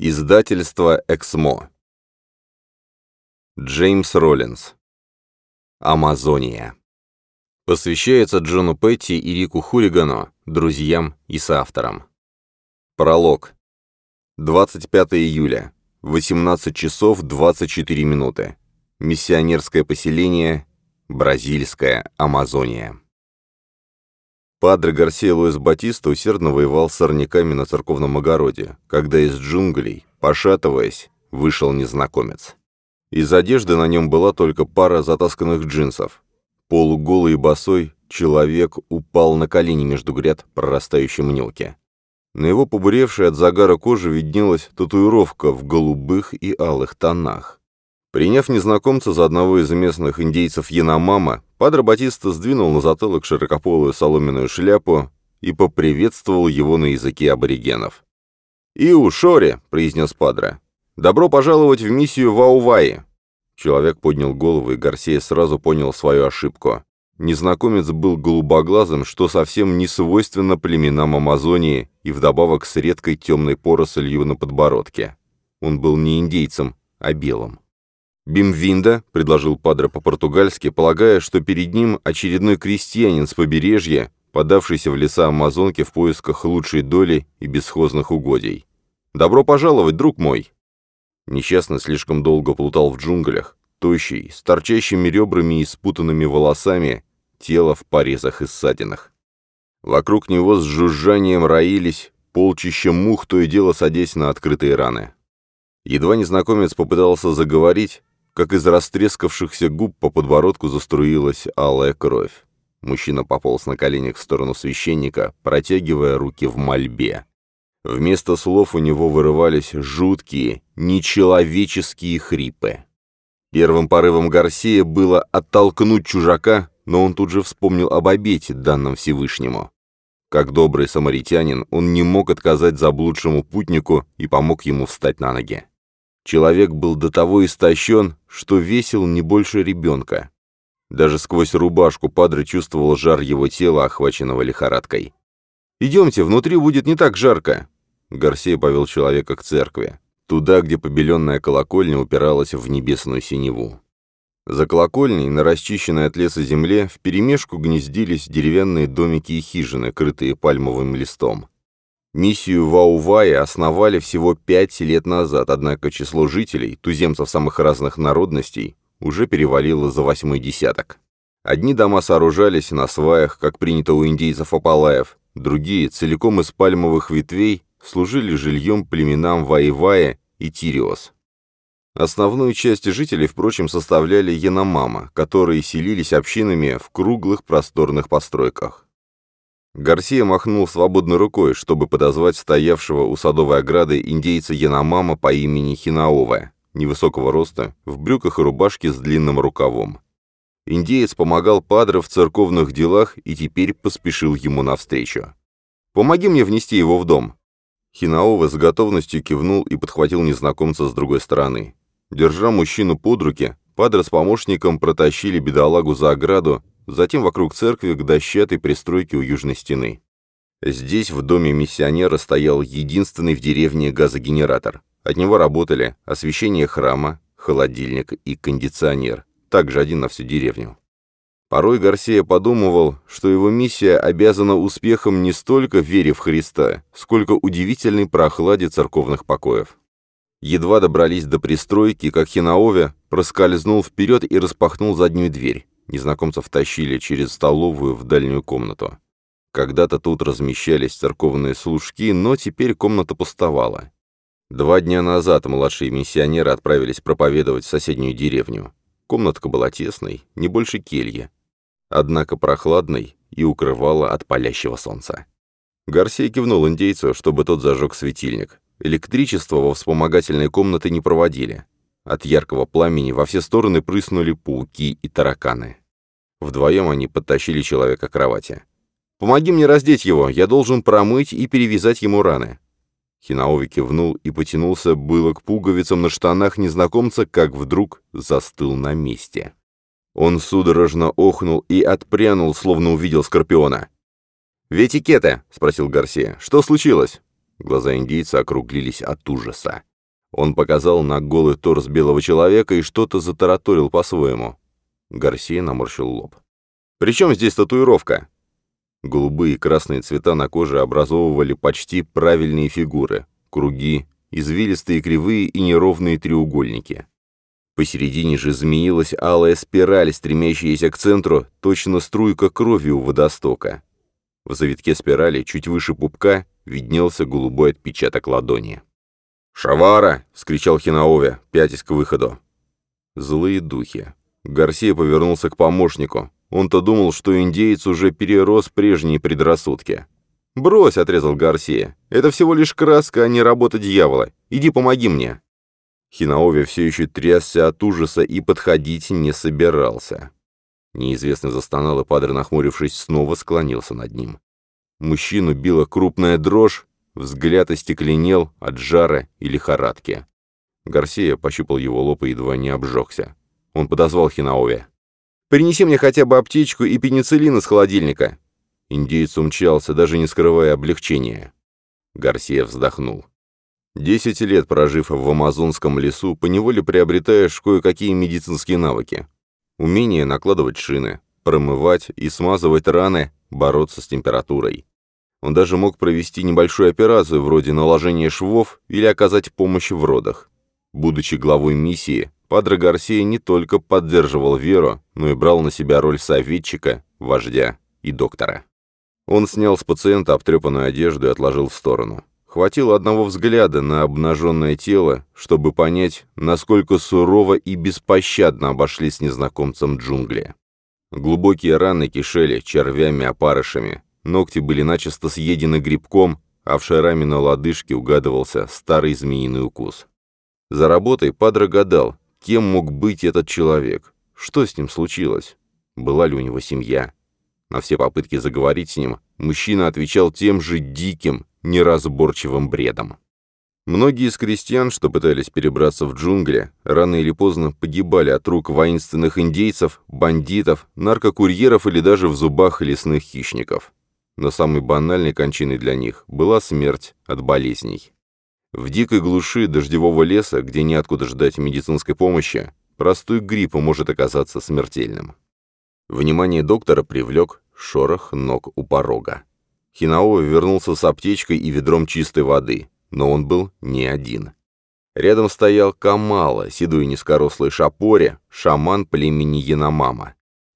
Издательство «Эксмо». Джеймс Роллинс. Амазония. Посвящается Джону Петти и Рику Хулигану, друзьям и соавторам. Пролог. 25 июля. 18 часов 24 минуты. Миссионерское поселение. Бразильская Амазония. Падре Гарсия Луис Батиста усердно воевал с сорняками на церковном огороде, когда из джунглей, пошатываясь, вышел незнакомец. Из одежды на нем была только пара затасканных джинсов. Полуголый и босой человек упал на колени между гряд прорастающей мнилки. На его побуревшей от загара кожи виднелась татуировка в голубых и алых тонах. Приняв незнакомца за одного из местных индейцев Яномама, Падре Батиста сдвинул на затылок широкополую соломенную шляпу и поприветствовал его на языке аборигенов. «Иу, Шори!» — произнес Падре. «Добро пожаловать в миссию Вауваи!» Человек поднял голову, и Гарсия сразу понял свою ошибку. Незнакомец был голубоглазым, что совсем не свойственно племенам Амазонии, и вдобавок с редкой темной порослью на подбородке. Он был не индейцем, а белым. «Бимвинда», — предложил Падре по-португальски, полагая, что перед ним очередной крестьянин с побережья, подавшийся в леса Амазонки в поисках лучшей доли и бесхозных угодий. «Добро пожаловать, друг мой!» Несчастно слишком долго плутал в джунглях, тощий, с торчащими ребрами и спутанными волосами, тело в порезах и ссадинах. Вокруг него с жужжанием роились полчища мух, то и дело садясь на открытые раны. Едва незнакомец попытался заговорить, как из растрескавшихся губ по подбородку заструилась алая кровь. Мужчина пополз на коленях в сторону священника, протягивая руки в мольбе. Вместо слов у него вырывались жуткие, нечеловеческие хрипы. Первым порывом Гарсия было оттолкнуть чужака, но он тут же вспомнил об обете, данном Всевышнему. Как добрый самаритянин, он не мог отказать заблудшему путнику и помог ему встать на ноги. Человек был до того истощен, что весил не больше ребенка. Даже сквозь рубашку Падре чувствовал жар его тела, охваченного лихорадкой. «Идемте, внутри будет не так жарко!» Гарсия повел человека к церкви, туда, где побеленная колокольня упиралась в небесную синеву. За колокольней, на расчищенной от леса земле, вперемешку гнездились деревянные домики и хижины, крытые пальмовым листом. Миссию Ваувая основали всего пять лет назад, однако число жителей, туземцев самых разных народностей, уже перевалило за восьмой десяток. Одни дома сооружались на сваях, как принято у индейцев Апалаев, другие, целиком из пальмовых ветвей, служили жильем племенам Ваивая и Тириос. Основную часть жителей, впрочем, составляли Яномама, которые селились общинами в круглых просторных постройках. Гарсия махнул свободной рукой, чтобы подозвать стоявшего у садовой ограды индейца Яномама по имени Хинаова, невысокого роста, в брюках и рубашке с длинным рукавом. Индеец помогал Падре в церковных делах и теперь поспешил ему навстречу. «Помоги мне внести его в дом». Хинаова с готовностью кивнул и подхватил незнакомца с другой стороны. Держа мужчину под руки, Падре с помощником протащили бедолагу за ограду затем вокруг церкви к дощатой пристройке у южной стены. Здесь, в доме миссионера, стоял единственный в деревне газогенератор. От него работали освещение храма, холодильник и кондиционер, также один на всю деревню. Порой Гарсия подумывал, что его миссия обязана успехом не столько вере в Христа, сколько удивительной прохладе церковных покоев. Едва добрались до пристройки, как Хинаове проскользнул вперед и распахнул заднюю дверь. Незнакомцев тащили через столовую в дальнюю комнату. Когда-то тут размещались церковные служки, но теперь комната пустовала. Два дня назад младшие миссионеры отправились проповедовать в соседнюю деревню. Комнатка была тесной, не больше кельи, однако прохладной и укрывала от палящего солнца. Гарсия кивнул индейцу, чтобы тот зажег светильник. Электричество во вспомогательной комнаты не проводили. От яркого пламени во все стороны прыснули пауки и тараканы. Вдвоем они подтащили человека к кровати. «Помоги мне раздеть его, я должен промыть и перевязать ему раны». Хинаови кивнул и потянулся было к пуговицам на штанах незнакомца, как вдруг застыл на месте. Он судорожно охнул и отпрянул, словно увидел скорпиона. «Ветикета?» — спросил Гарсия. «Что случилось?» Глаза индейца округлились от ужаса. Он показал на голый торс белого человека и что-то затараторил по-своему. Гарсия наморщил лоб. «При чем здесь татуировка?» Голубые и красные цвета на коже образовывали почти правильные фигуры. Круги, извилистые кривые и неровные треугольники. Посередине же змеилась алая спираль, стремящаяся к центру, точно струйка крови у водостока. В завитке спирали, чуть выше пупка, виднелся голубой отпечаток ладони. «Шавара!» — скричал Хинаове, пятясь к выходу. Злые духи. Гарсия повернулся к помощнику. Он-то думал, что индеец уже перерос прежние предрассудки. «Брось!» — отрезал Гарсия. «Это всего лишь краска, а не работа дьявола. Иди помоги мне!» Хинаови все еще трясся от ужаса и подходить не собирался. Неизвестный застонал, и Падре, нахмурившись, снова склонился над ним. Мужчину била крупная дрожь, взгляд остекленел от жара и лихорадки. Гарсия пощупал его лоб и едва не обжегся. Он подозвал Хинаови. «Принеси мне хотя бы аптечку и пенициллин из холодильника». Индеец умчался, даже не скрывая облегчения. Гарсия вздохнул. Десять лет прожив в амазонском лесу, поневоле приобретаешь кое-какие медицинские навыки. Умение накладывать шины, промывать и смазывать раны, бороться с температурой. Он даже мог провести небольшую операцию вроде наложения швов или оказать помощь в родах. Будучи главой миссии, Падре Гарсия не только поддерживал веру, но и брал на себя роль советчика, вождя и доктора. Он снял с пациента обтрепанную одежду и отложил в сторону. Хватило одного взгляда на обнаженное тело, чтобы понять, насколько сурово и беспощадно обошли с незнакомцем джунгли. Глубокие раны кишели червями-опарышами, ногти были начисто съедены грибком, а в шарами на лодыжке угадывался старый змеиный укус. За работой Падре гадал, кем мог быть этот человек, что с ним случилось, была ли у него семья. На все попытки заговорить с ним мужчина отвечал тем же диким, неразборчивым бредом. Многие из крестьян, что пытались перебраться в джунгли, рано или поздно погибали от рук воинственных индейцев, бандитов, наркокурьеров или даже в зубах лесных хищников. Но самой банальной кончиной для них была смерть от болезней. В дикой глуши дождевого леса, где неоткуда ждать медицинской помощи, простой грипп может оказаться смертельным. Внимание доктора привлек шорох ног у порога. Хинао вернулся с аптечкой и ведром чистой воды, но он был не один. Рядом стоял Камала, седой низкорослый шапоре, шаман племени Яномама.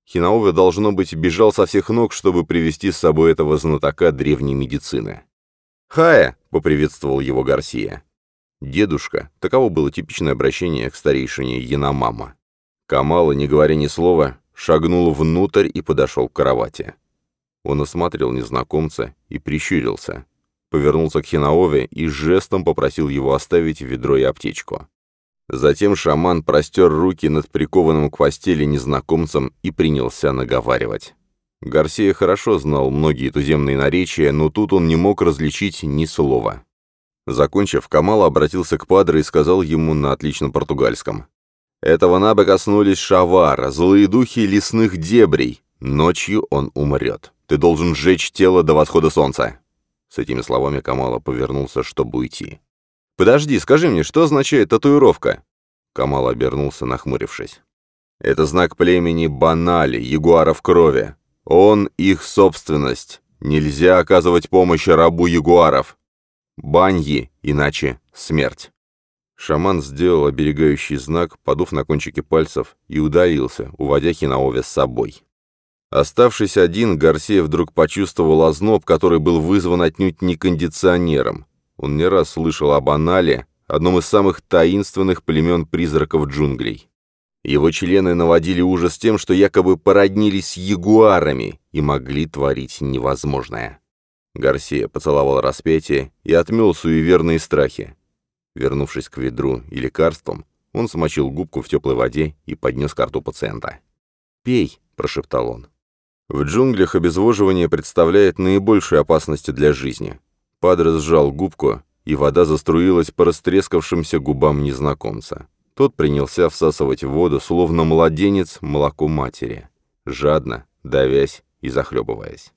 Хинаове, должно быть, бежал со всех ног, чтобы привести с собой этого знатока древней медицины. «Хая!» — поприветствовал его Гарсия. «Дедушка» — таково было типичное обращение к старейшине Яномама. Камала, не говоря ни слова, шагнул внутрь и подошел к кровати. Он осмотрел незнакомца и прищурился. Повернулся к Хинаове и жестом попросил его оставить ведро и аптечку. Затем шаман простер руки над прикованным к постели незнакомцем и принялся наговаривать. Гарсия хорошо знал многие туземные наречия, но тут он не мог различить ни слова. Закончив, Камал обратился к Падре и сказал ему на отличном португальском. «Этого наба коснулись шавара, злые духи лесных дебрей. Ночью он умрет. Ты должен сжечь тело до восхода солнца». С этими словами Камала повернулся, чтобы уйти. «Подожди, скажи мне, что означает татуировка?» Камал обернулся, нахмурившись. «Это знак племени Банали, ягуаров крови. Он их собственность. Нельзя оказывать помощь рабу ягуаров. Баньи, иначе смерть». Шаман сделал оберегающий знак, подув на кончики пальцев, и удалился, уводя Хинаове с собой. Оставшись один, Гарсия вдруг почувствовал озноб, который был вызван отнюдь не кондиционером. Он не раз слышал об Анале, одном из самых таинственных племен призраков джунглей. Его члены наводили ужас тем, что якобы породнились с ягуарами и могли творить невозможное. Гарсия поцеловал распятие и отмел суеверные страхи. Вернувшись к ведру и лекарствам, он смочил губку в теплой воде и поднес к рту пациента. «Пей», — прошептал он. В джунглях обезвоживание представляет наибольшую опасность для жизни. Падре сжал губку, и вода заструилась по растрескавшимся губам незнакомца. Тот принялся всасывать воду, словно младенец, молоко матери. Жадно, давясь и захлебываясь.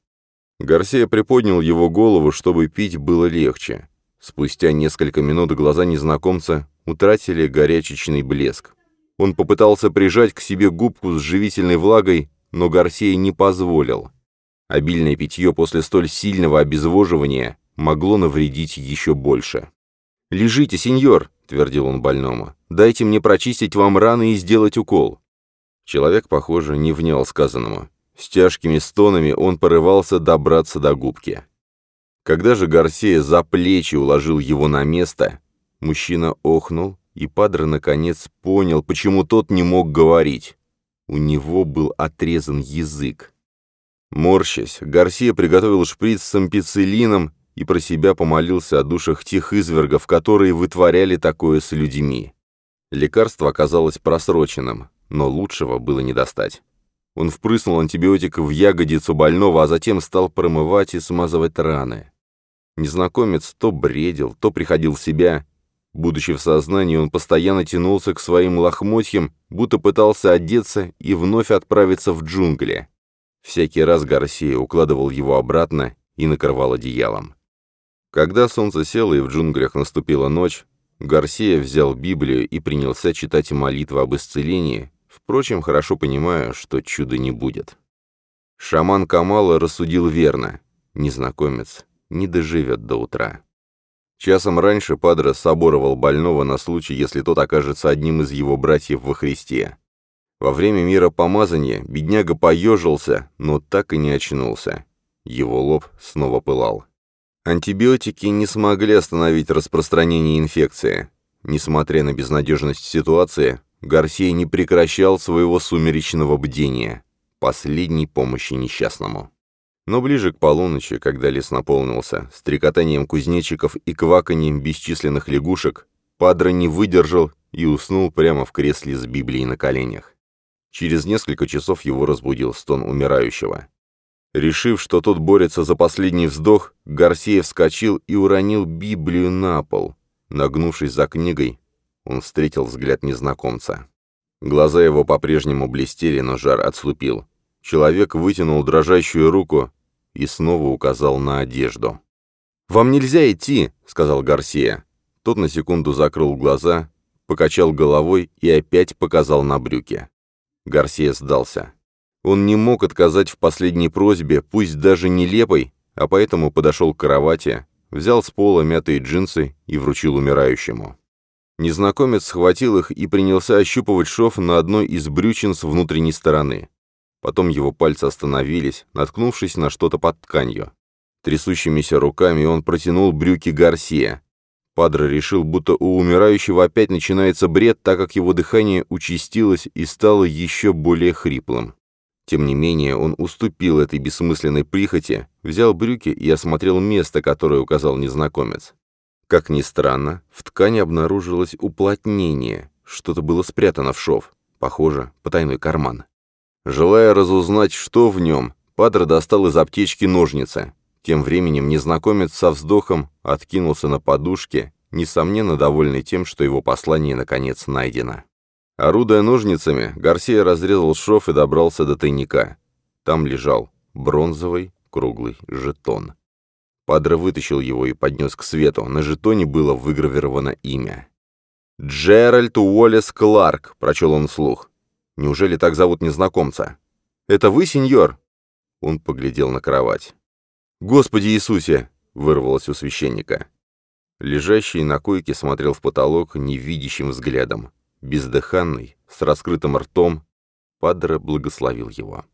Гарсия приподнял его голову, чтобы пить было легче. Спустя несколько минут глаза незнакомца утратили горячечный блеск. Он попытался прижать к себе губку с живительной влагой, но Гарсия не позволил. Обильное питье после столь сильного обезвоживания могло навредить еще больше. «Лежите, сеньор», — твердил он больному, — «дайте мне прочистить вам раны и сделать укол». Человек, похоже, не внял сказанному. С тяжкими стонами он порывался добраться до губки. Когда же Гарсия за плечи уложил его на место, мужчина охнул, и Падре наконец понял, почему тот не мог говорить. У него был отрезан язык. Морщась, Гарсия приготовил шприц с ампицилином и про себя помолился о душах тех извергов, которые вытворяли такое с людьми. Лекарство оказалось просроченным, но лучшего было не достать. Он впрыснул антибиотик в ягодицу больного, а затем стал промывать и смазывать раны. Незнакомец то бредил, то приходил в себя. Будучи в сознании, он постоянно тянулся к своим лохмотьям, будто пытался одеться и вновь отправиться в джунгли. Всякий раз Гарсия укладывал его обратно и накрывал одеялом. Когда солнце село и в джунглях наступила ночь, Гарсия взял Библию и принялся читать молитву об исцелении, впрочем, хорошо понимая, что чуда не будет. Шаман Камала рассудил верно. Незнакомец не доживет до утра. Часом раньше Падре соборовал больного на случай, если тот окажется одним из его братьев во Христе. Во время мира помазания бедняга поежился, но так и не очнулся. Его лоб снова пылал. Антибиотики не смогли остановить распространение инфекции. Несмотря на безнадежность ситуации, Гарсия не прекращал своего сумеречного бдения, последней помощи несчастному. Но ближе к полуночи, когда лес наполнился стрекотанием кузнечиков и кваканьем бесчисленных лягушек, Падре не выдержал и уснул прямо в кресле с Библией на коленях. Через несколько часов его разбудил стон умирающего. Решив, что тот борется за последний вздох, Гарсия вскочил и уронил Библию на пол. Нагнувшись за книгой, он встретил взгляд незнакомца. Глаза его по-прежнему блестели, но жар отступил. Человек вытянул дрожащую руку и снова указал на одежду. «Вам нельзя идти», — сказал Гарсия. Тот на секунду закрыл глаза, покачал головой и опять показал на брюки. Гарсия сдался. Он не мог отказать в последней просьбе, пусть даже нелепой, а поэтому подошел к кровати, взял с пола мятые джинсы и вручил умирающему. Незнакомец схватил их и принялся ощупывать шов на одной из брючин с внутренней стороны. Потом его пальцы остановились, наткнувшись на что-то под тканью. Трясущимися руками он протянул брюки Гарсия. Падре решил, будто у умирающего опять начинается бред, так как его дыхание участилось и стало еще более хриплым. Тем не менее, он уступил этой бессмысленной прихоти, взял брюки и осмотрел место, которое указал незнакомец. Как ни странно, в ткани обнаружилось уплотнение, что-то было спрятано в шов, похоже, потайной карман. Желая разузнать, что в нем, Падре достал из аптечки ножницы. Тем временем незнакомец со вздохом откинулся на подушке, несомненно довольный тем, что его послание наконец найдено. Орудуя ножницами, Гарсия разрезал шов и добрался до тайника. Там лежал бронзовый круглый жетон. Падре вытащил его и поднес к свету. На жетоне было выгравировано имя. «Джеральд Уоллес Кларк», — прочел он вслух. Неужели так зовут незнакомца? «Это вы, сеньор?» Он поглядел на кровать. «Господи Иисусе!» — вырвалось у священника. Лежащий на койке смотрел в потолок невидящим взглядом. Бездыханный, с раскрытым ртом, Падре благословил его.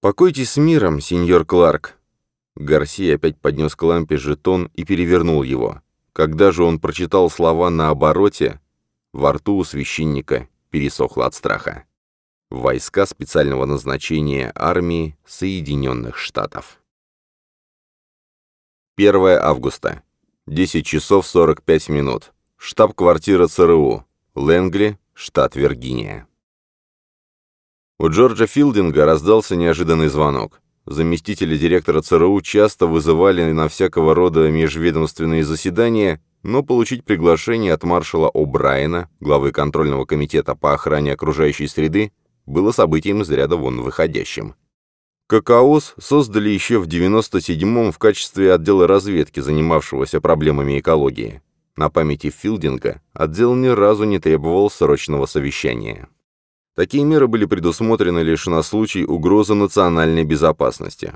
«Покойтесь с миром, сеньор Кларк!» Гарсия опять поднес к лампе жетон и перевернул его. Когда же он прочитал слова на обороте, во рту у священника пересохло от страха войска специального назначения армии Соединенных Штатов. 1 августа. 10 часов 45 минут. Штаб-квартира ЦРУ. Лэнгли, штат Виргиния. У Джорджа Филдинга раздался неожиданный звонок. Заместители директора ЦРУ часто вызывали на всякого рода межведомственные заседания, но получить приглашение от маршала О'Брайена, главы контрольного комитета по охране окружающей среды, было событием из ряда вон выходящим. ККОС создали еще в 97-м в качестве отдела разведки, занимавшегося проблемами экологии. На памяти Филдинга отдел ни разу не требовал срочного совещания. Такие меры были предусмотрены лишь на случай угрозы национальной безопасности.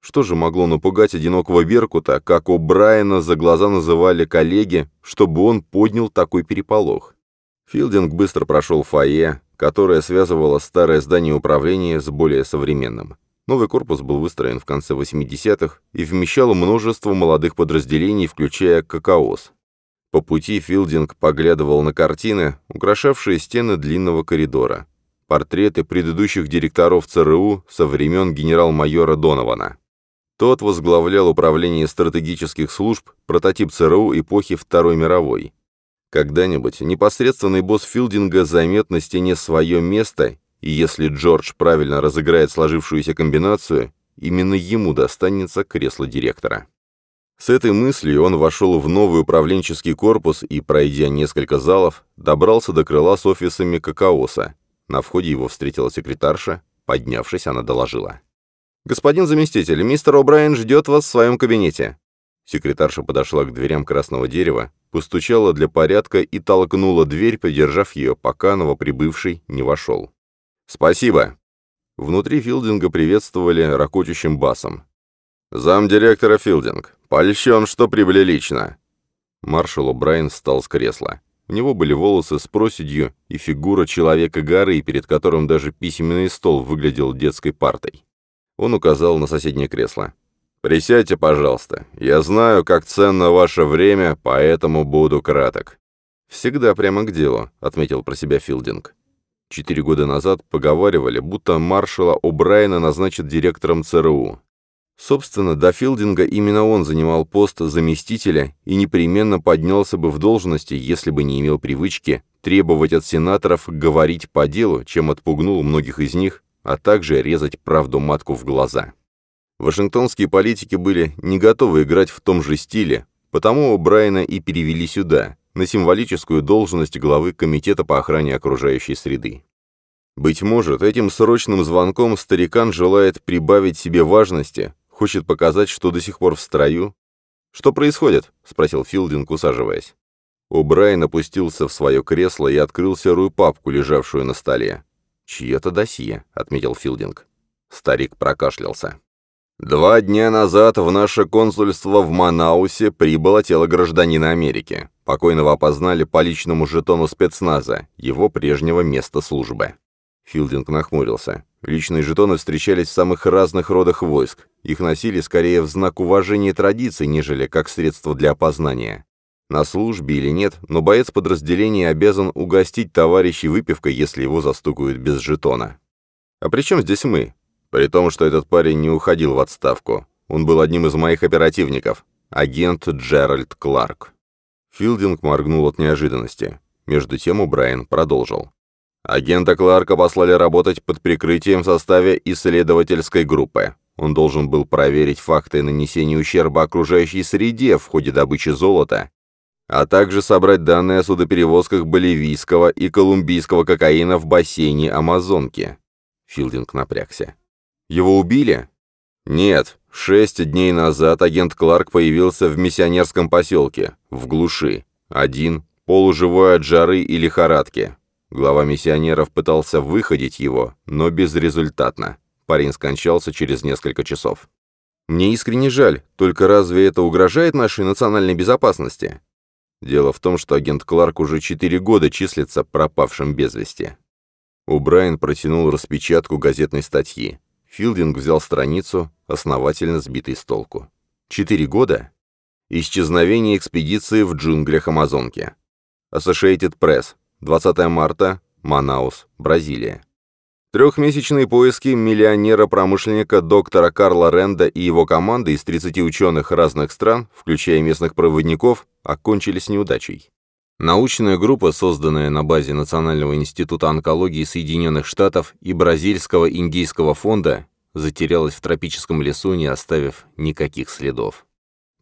Что же могло напугать одинокого Беркута, как у Брайана за глаза называли коллеги, чтобы он поднял такой переполох? Филдинг быстро прошел фойе, которое связывало старое здание управления с более современным. Новый корпус был выстроен в конце 80-х и вмещал множество молодых подразделений, включая ККОС. По пути Филдинг поглядывал на картины, украшавшие стены длинного коридора. Портреты предыдущих директоров ЦРУ со времен генерал-майора Донована. Тот возглавлял управление стратегических служб, прототип ЦРУ эпохи Второй мировой. Когда-нибудь непосредственный босс Филдинга займет на стене свое место, и если Джордж правильно разыграет сложившуюся комбинацию, именно ему достанется кресло директора. С этой мыслью он вошел в новый управленческий корпус и, пройдя несколько залов, добрался до крыла с офисами Какаоса. На входе его встретила секретарша. Поднявшись, она доложила. «Господин заместитель, мистер О'Брайен ждет вас в своем кабинете». Секретарша подошла к дверям красного дерева, постучала для порядка и толкнула дверь, придержав ее, пока новоприбывший не вошел. «Спасибо». Внутри Филдинга приветствовали ракочущим басом. «Замдиректора Филдинг. Польщен, что прибыли лично». Маршал О'Брайен встал с кресла. У него были волосы с проседью и фигура человека-горы, перед которым даже письменный стол выглядел детской партой. Он указал на соседнее кресло. «Присядьте, пожалуйста. Я знаю, как ценно ваше время, поэтому буду краток». «Всегда прямо к делу», — отметил про себя Филдинг. Четыре года назад поговаривали, будто маршала О'Брайена назначат директором ЦРУ. Собственно, до Филдинга именно он занимал пост заместителя и непременно поднялся бы в должности, если бы не имел привычки требовать от сенаторов говорить по делу, чем отпугнул многих из них, а также резать правду матку в глаза. Вашингтонские политики были не готовы играть в том же стиле, потому Брайана и перевели сюда, на символическую должность главы Комитета по охране окружающей среды. Быть может, этим срочным звонком старикан желает прибавить себе важности, Хочет показать, что до сих пор в строю? «Что происходит?» — спросил Филдинг, усаживаясь. О'Брайен опустился в свое кресло и открыл серую папку, лежавшую на столе. «Чье-то досье», — отметил Филдинг. Старик прокашлялся. «Два дня назад в наше консульство в Манаусе прибыло тело гражданина Америки. Покойного опознали по личному жетону спецназа, его прежнего места службы». Филдинг нахмурился. Личные жетоны встречались в самых разных родах войск. Их носили скорее в знак уважения традиций, нежели как средство для опознания. На службе или нет, но боец подразделения обязан угостить товарищей выпивкой, если его застукают без жетона. А при чем здесь мы? При том, что этот парень не уходил в отставку. Он был одним из моих оперативников. Агент Джеральд Кларк. Филдинг моргнул от неожиданности. Между тем Брайан продолжил. Агента Кларка послали работать под прикрытием в составе исследовательской группы. Он должен был проверить факты нанесения ущерба окружающей среде в ходе добычи золота, а также собрать данные о судоперевозках боливийского и колумбийского кокаина в бассейне Амазонки. Филдинг напрягся. Его убили? Нет. Шесть дней назад агент Кларк появился в миссионерском поселке, в глуши. Один, полуживой от жары и лихорадки. Глава миссионеров пытался выходить его, но безрезультатно. Парень скончался через несколько часов. «Мне искренне жаль, только разве это угрожает нашей национальной безопасности?» Дело в том, что агент Кларк уже четыре года числится пропавшим без вести. Убрайен протянул распечатку газетной статьи. Филдинг взял страницу, основательно сбитый с толку. Четыре года? Исчезновение экспедиции в джунглях Амазонки. Associated Press, 20 марта, Манаус, Бразилия. Трехмесячные поиски миллионера-промышленника доктора Карла Ренда и его команды из 30 ученых разных стран, включая местных проводников, окончились неудачей. Научная группа, созданная на базе Национального института онкологии Соединенных Штатов и Бразильского индийского фонда, затерялась в тропическом лесу, не оставив никаких следов.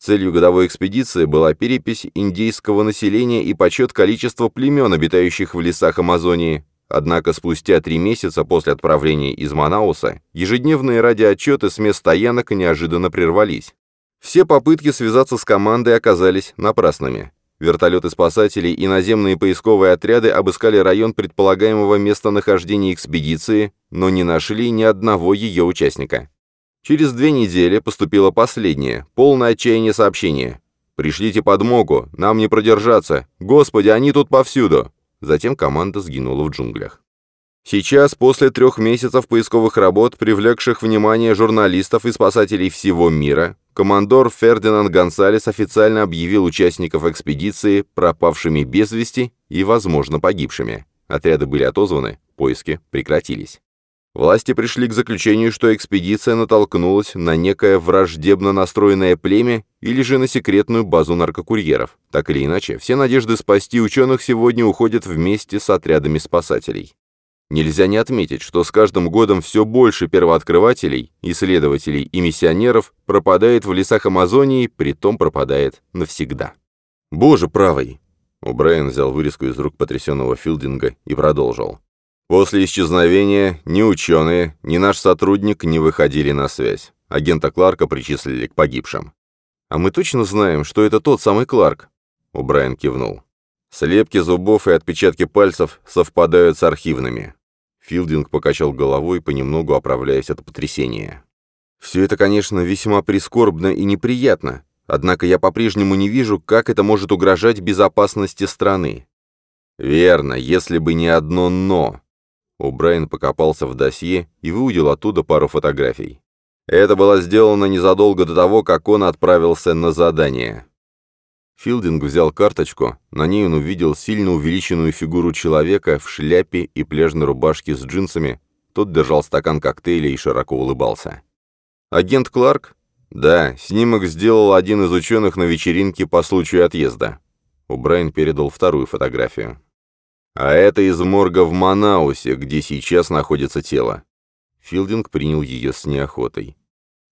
Целью годовой экспедиции была перепись индейского населения и подсчет количества племен, обитающих в лесах Амазонии, Однако спустя три месяца после отправления из Манауса ежедневные радиоотчеты с мест стоянок неожиданно прервались. Все попытки связаться с командой оказались напрасными. Вертолеты спасателей и наземные поисковые отряды обыскали район предполагаемого местонахождения экспедиции, но не нашли ни одного ее участника. Через две недели поступило последнее, полное отчаяние сообщение. «Пришлите подмогу, нам не продержаться. Господи, они тут повсюду!» Затем команда сгинула в джунглях. Сейчас, после трех месяцев поисковых работ, привлекших внимание журналистов и спасателей всего мира, командор Фердинанд Гонсалес официально объявил участников экспедиции пропавшими без вести и, возможно, погибшими. Отряды были отозваны, поиски прекратились. Власти пришли к заключению, что экспедиция натолкнулась на некое враждебно настроенное племя или же на секретную базу наркокурьеров. Так или иначе, все надежды спасти ученых сегодня уходят вместе с отрядами спасателей. Нельзя не отметить, что с каждым годом все больше первооткрывателей, исследователей и миссионеров пропадает в лесах Амазонии, притом пропадает навсегда. «Боже правый!» О'Брайен взял вырезку из рук потрясенного Филдинга и продолжил. После исчезновения ни ученые, ни наш сотрудник не выходили на связь. Агента Кларка причислили к погибшим. «А мы точно знаем, что это тот самый Кларк?» О'Брайен кивнул. Слепки зубов и отпечатки пальцев совпадают с архивными. Филдинг покачал головой, понемногу оправляясь от потрясения. «Все это, конечно, весьма прискорбно и неприятно, однако я по-прежнему не вижу, как это может угрожать безопасности страны». «Верно, если бы не одно «но». О'Брайен покопался в досье и выудил оттуда пару фотографий. Это было сделано незадолго до того, как он отправился на задание. Филдинг взял карточку, на ней он увидел сильно увеличенную фигуру человека в шляпе и пляжной рубашке с джинсами, тот держал стакан коктейля и широко улыбался. «Агент Кларк?» «Да, снимок сделал один из ученых на вечеринке по случаю отъезда». О'Брайен передал вторую фотографию. А это из морга в Манаусе, где сейчас находится тело. Филдинг принял ее с неохотой.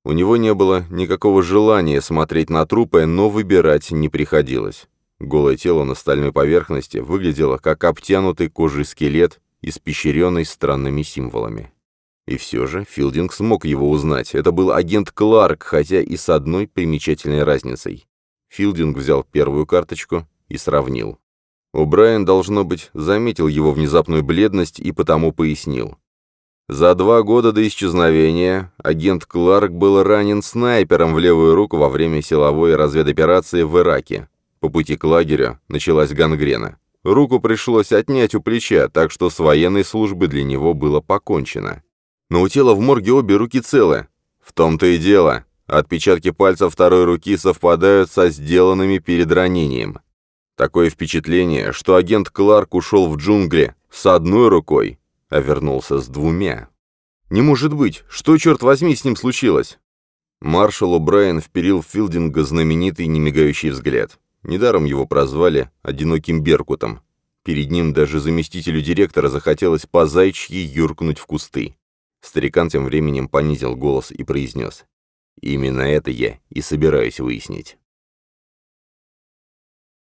У него не было никакого желания смотреть на трупы, но выбирать не приходилось. Голое тело на стальной поверхности выглядело как обтянутый кожей скелет, испещренный странными символами. И все же Филдинг смог его узнать. Это был агент Кларк, хотя и с одной примечательной разницей. Филдинг взял первую карточку и сравнил. О'Брайен, должно быть, заметил его внезапную бледность и потому пояснил. За два года до исчезновения агент Кларк был ранен снайпером в левую руку во время силовой разведоперации в Ираке. По пути к лагерю началась гангрена. Руку пришлось отнять у плеча, так что с военной службы для него было покончено. Но у тела в морге обе руки целы. В том-то и дело. Отпечатки пальцев второй руки совпадают со сделанными перед ранением. Такое впечатление, что агент Кларк ушел в джунгли с одной рукой, а вернулся с двумя. Не может быть, что, черт возьми, с ним случилось? Маршал О'Брайен вперил в Филдинга знаменитый немигающий взгляд. Недаром его прозвали «одиноким Беркутом». Перед ним даже заместителю директора захотелось по зайчьи юркнуть в кусты. Старикан тем временем понизил голос и произнес. «Именно это я и собираюсь выяснить».